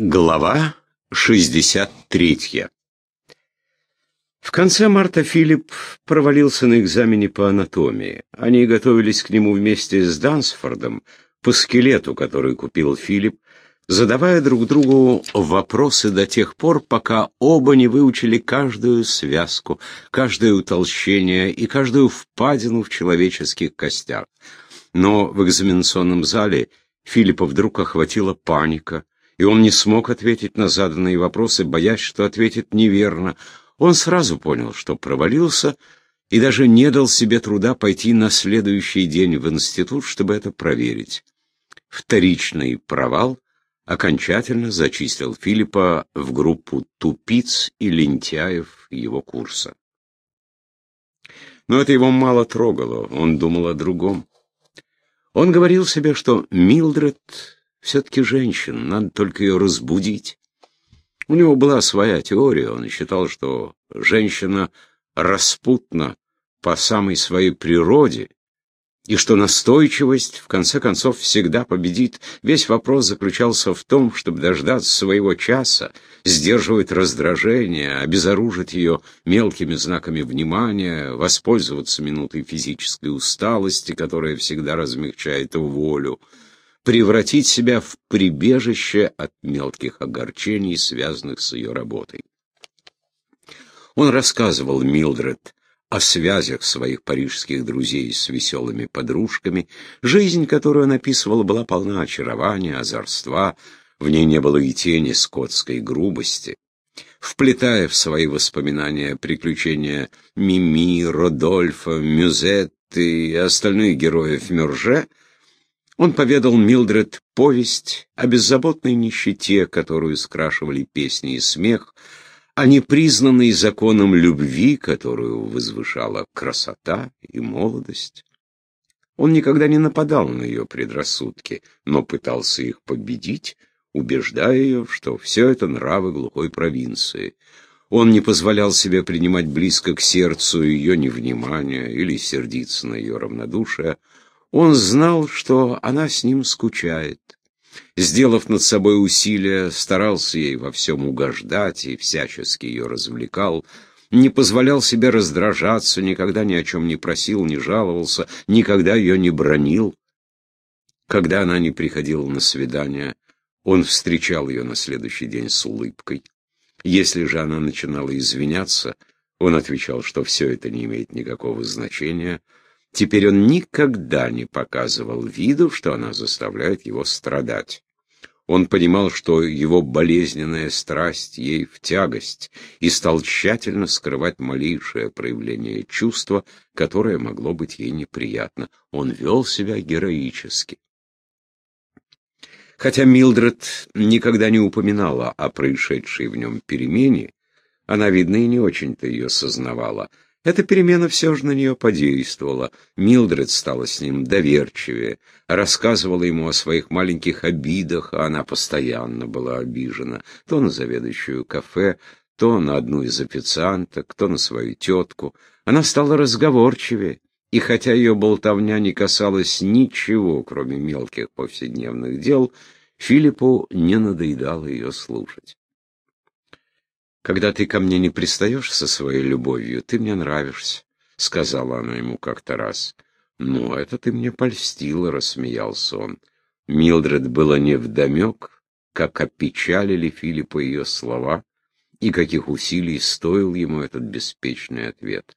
Глава 63 В конце марта Филипп провалился на экзамене по анатомии. Они готовились к нему вместе с Дансфордом по скелету, который купил Филипп, задавая друг другу вопросы до тех пор, пока оба не выучили каждую связку, каждое утолщение и каждую впадину в человеческих костях. Но в экзаменационном зале Филиппа вдруг охватила паника — и он не смог ответить на заданные вопросы, боясь, что ответит неверно. Он сразу понял, что провалился, и даже не дал себе труда пойти на следующий день в институт, чтобы это проверить. Вторичный провал окончательно зачислил Филиппа в группу тупиц и лентяев его курса. Но это его мало трогало, он думал о другом. Он говорил себе, что Милдред все-таки женщина, надо только ее разбудить. У него была своя теория, он считал, что женщина распутна по самой своей природе, и что настойчивость, в конце концов, всегда победит. Весь вопрос заключался в том, чтобы дождаться своего часа, сдерживать раздражение, обезоружить ее мелкими знаками внимания, воспользоваться минутой физической усталости, которая всегда размягчает волю превратить себя в прибежище от мелких огорчений, связанных с ее работой. Он рассказывал Милдред о связях своих парижских друзей с веселыми подружками. Жизнь, которую он описывал, была полна очарования, озорства, в ней не было и тени скотской грубости. Вплетая в свои воспоминания приключения Мими, Родольфа, Мюзет и остальных героев Мюрже, он поведал Милдред повесть о беззаботной нищете, которую скрашивали песни и смех, о непризнанной законом любви, которую возвышала красота и молодость. Он никогда не нападал на ее предрассудки, но пытался их победить, убеждая ее, что все это нравы глухой провинции. Он не позволял себе принимать близко к сердцу ее невнимание или сердиться на ее равнодушие, он знал, что она с ним скучает. Сделав над собой усилия, старался ей во всем угождать и всячески ее развлекал, не позволял себе раздражаться, никогда ни о чем не просил, не жаловался, никогда ее не бронил. Когда она не приходила на свидание, он встречал ее на следующий день с улыбкой. Если же она начинала извиняться, он отвечал, что все это не имеет никакого значения — Теперь он никогда не показывал виду, что она заставляет его страдать. Он понимал, что его болезненная страсть ей в тягость, и стал тщательно скрывать малейшее проявление чувства, которое могло быть ей неприятно. Он вел себя героически. Хотя Милдред никогда не упоминала о происшедшей в нем перемене, она, видно, и не очень-то ее сознавала — эта перемена все же на нее подействовала. Милдред стала с ним доверчивее, рассказывала ему о своих маленьких обидах, а она постоянно была обижена. То на заведующую кафе, то на одну из официанток, то на свою тетку. Она стала разговорчивее, и хотя ее болтовня не касалась ничего, кроме мелких повседневных дел, Филиппу не надоедало ее слушать. «Когда ты ко мне не пристаешь со своей любовью, ты мне нравишься», — сказала она ему как-то раз. «Ну, это ты мне польстила», — рассмеялся он. Милдред было невдомек, как опечалили Филиппа ее слова, и каких усилий стоил ему этот беспечный ответ.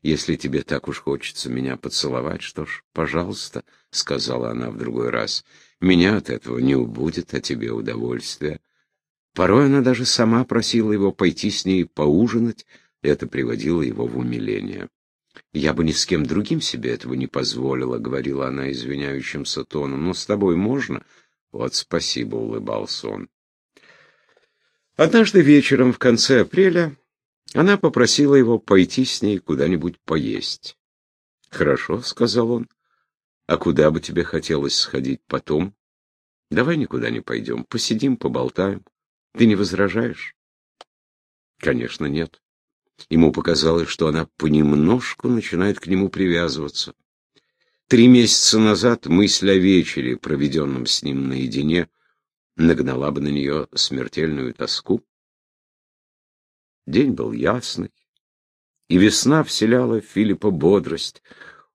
«Если тебе так уж хочется меня поцеловать, что ж, пожалуйста», — сказала она в другой раз, — «меня от этого не убудет, а тебе удовольствие». Порой она даже сама просила его пойти с ней поужинать, это приводило его в умиление. «Я бы ни с кем другим себе этого не позволила», — говорила она извиняющимся тоном. «Но с тобой можно?» «Вот спасибо», — улыбался он. Однажды вечером в конце апреля она попросила его пойти с ней куда-нибудь поесть. «Хорошо», — сказал он. «А куда бы тебе хотелось сходить потом?» «Давай никуда не пойдем, посидим, поболтаем». Ты не возражаешь? Конечно, нет. Ему показалось, что она понемножку начинает к нему привязываться. Три месяца назад мысль о вечере, проведенном с ним наедине, нагнала бы на нее смертельную тоску. День был ясный, и весна вселяла в Филиппа бодрость.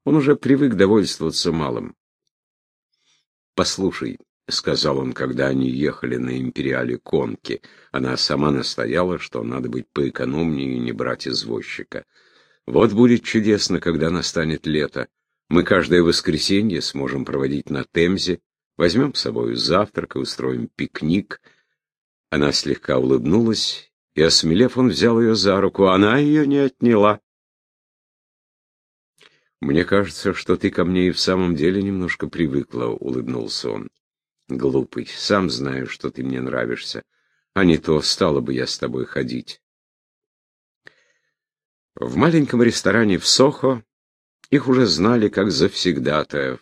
Он уже привык довольствоваться малым. «Послушай», — сказал он, когда они ехали на империале конки, она сама настояла, что надо быть поэкономнее и не брать извозчика. «Вот будет чудесно, когда настанет лето. Мы каждое воскресенье сможем проводить на Темзе, возьмем с собой завтрак и устроим пикник». Она слегка улыбнулась и, осмелев, он взял ее за руку. Она ее не отняла. «Мне кажется, что ты ко мне и в самом деле немножко привыкла», — улыбнулся он. «Глупый, сам знаю, что ты мне нравишься, а не то стала бы я с тобой ходить». В маленьком ресторане в Сохо их уже знали как завсегдатаев,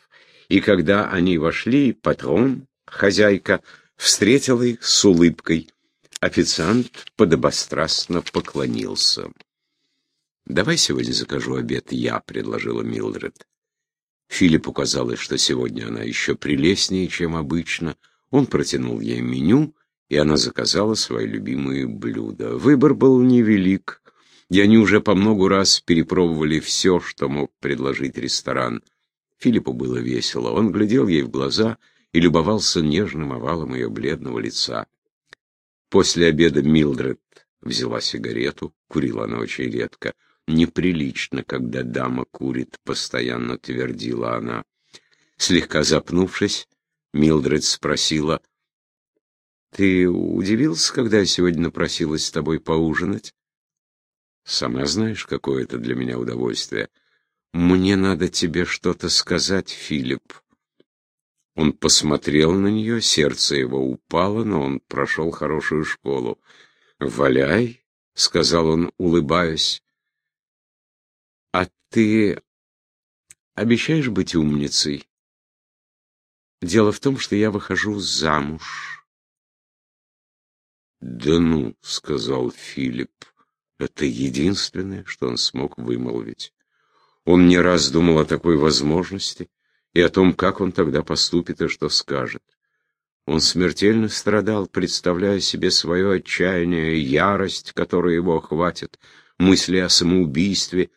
и когда они вошли, патрон, хозяйка, встретила их с улыбкой. Официант подобострастно поклонился. «Давай сегодня закажу обед я», — предложила Милдред. Филиппу казалось, что сегодня она еще прелестнее, чем обычно. Он протянул ей меню, и она заказала свои любимые блюда. Выбор был невелик, и они уже по многу раз перепробовали все, что мог предложить ресторан. Филиппу было весело. Он глядел ей в глаза и любовался нежным овалом ее бледного лица. После обеда Милдред взяла сигарету, курила она очень редко. «Неприлично, когда дама курит», — постоянно твердила она. Слегка запнувшись, Милдред спросила, «Ты удивился, когда я сегодня напросилась с тобой поужинать?» «Сама знаешь, какое это для меня удовольствие. Мне надо тебе что-то сказать, Филипп». Он посмотрел на нее, сердце его упало, но он прошел хорошую школу. «Валяй», — сказал он, улыбаясь. «А ты обещаешь быть умницей? Дело в том, что я выхожу замуж». «Да ну», — сказал Филипп, — это единственное, что он смог вымолвить. Он не раз думал о такой возможности, — и о том, как он тогда поступит и что скажет. Он смертельно страдал, представляя себе свое отчаяние, ярость, которая его охватит, мысли о самоубийстве,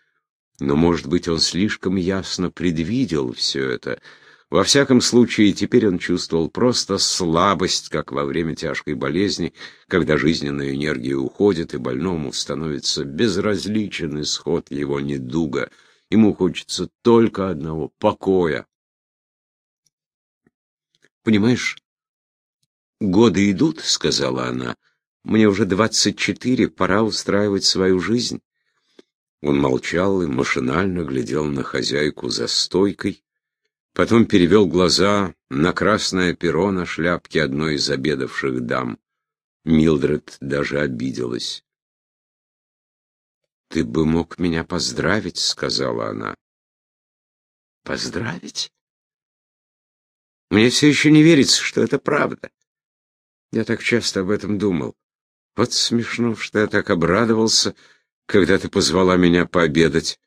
но, может быть, он слишком ясно предвидел все это. Во всяком случае, теперь он чувствовал просто слабость, как во время тяжкой болезни, когда жизненная энергия уходит, и больному становится безразличен исход его недуга. Ему хочется только одного — покоя. Понимаешь, годы идут, — сказала она. Мне уже двадцать четыре, пора устраивать свою жизнь. Он молчал и машинально глядел на хозяйку за стойкой, потом перевел глаза на красное перо на шляпке одной из обедавших дам. Милдред даже обиделась. «Ты бы мог меня поздравить», — сказала она. «Поздравить?» Мне все еще не верится, что это правда. Я так часто об этом думал. Вот смешно, что я так обрадовался, когда ты позвала меня пообедать.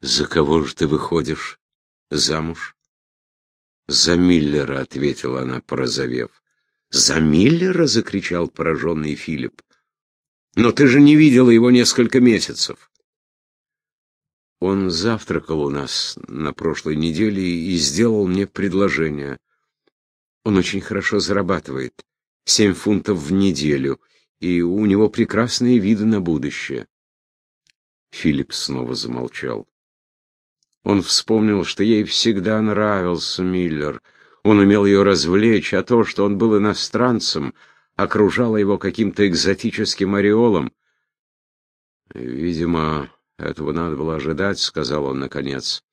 За кого же ты выходишь замуж? За Миллера, ответила она, порозовев. За Миллера? закричал пораженный Филипп. Но ты же не видела его несколько месяцев. Он завтракал у нас на прошлой неделе и сделал мне предложение. Он очень хорошо зарабатывает. Семь фунтов в неделю. И у него прекрасные виды на будущее. Филипп снова замолчал. Он вспомнил, что ей всегда нравился Миллер. Он умел ее развлечь, а то, что он был иностранцем, окружало его каким-то экзотическим ореолом. «Видимо, этого надо было ожидать», — сказал он наконец.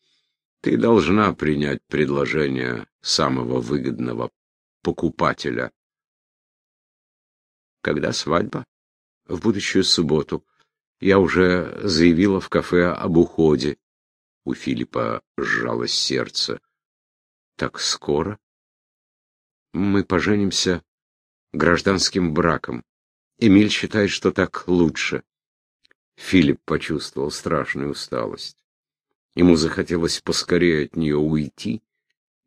«Ты должна принять предложение самого выгодного покупателя. Когда свадьба? В будущую субботу. Я уже заявила в кафе об уходе. У Филиппа сжалось сердце. Так скоро? Мы поженимся гражданским браком. Эмиль считает, что так лучше. Филипп почувствовал страшную усталость. Ему захотелось поскорее от нее уйти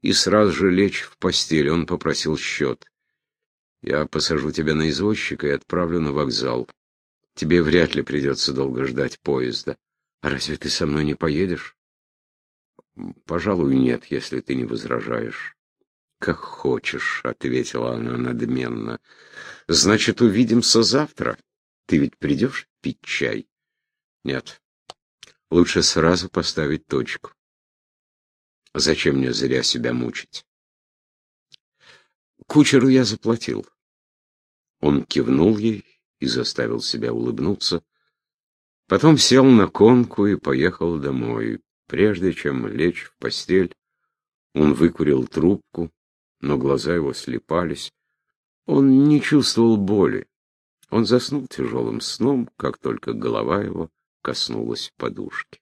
и сразу же лечь в постель. Он попросил счет. Я посажу тебя на извозчика и отправлю на вокзал. Тебе вряд ли придется долго ждать поезда. А разве ты со мной не поедешь? Пожалуй, нет, если ты не возражаешь. Как хочешь, — ответила она надменно. Значит, увидимся завтра. Ты ведь придешь пить чай? Нет. Лучше сразу поставить точку. Зачем мне зря себя мучить? Кучеру я заплатил. Он кивнул ей и заставил себя улыбнуться. Потом сел на конку и поехал домой. Прежде чем лечь в постель, он выкурил трубку, но глаза его слепались. Он не чувствовал боли. Он заснул тяжелым сном, как только голова его коснулась подушки.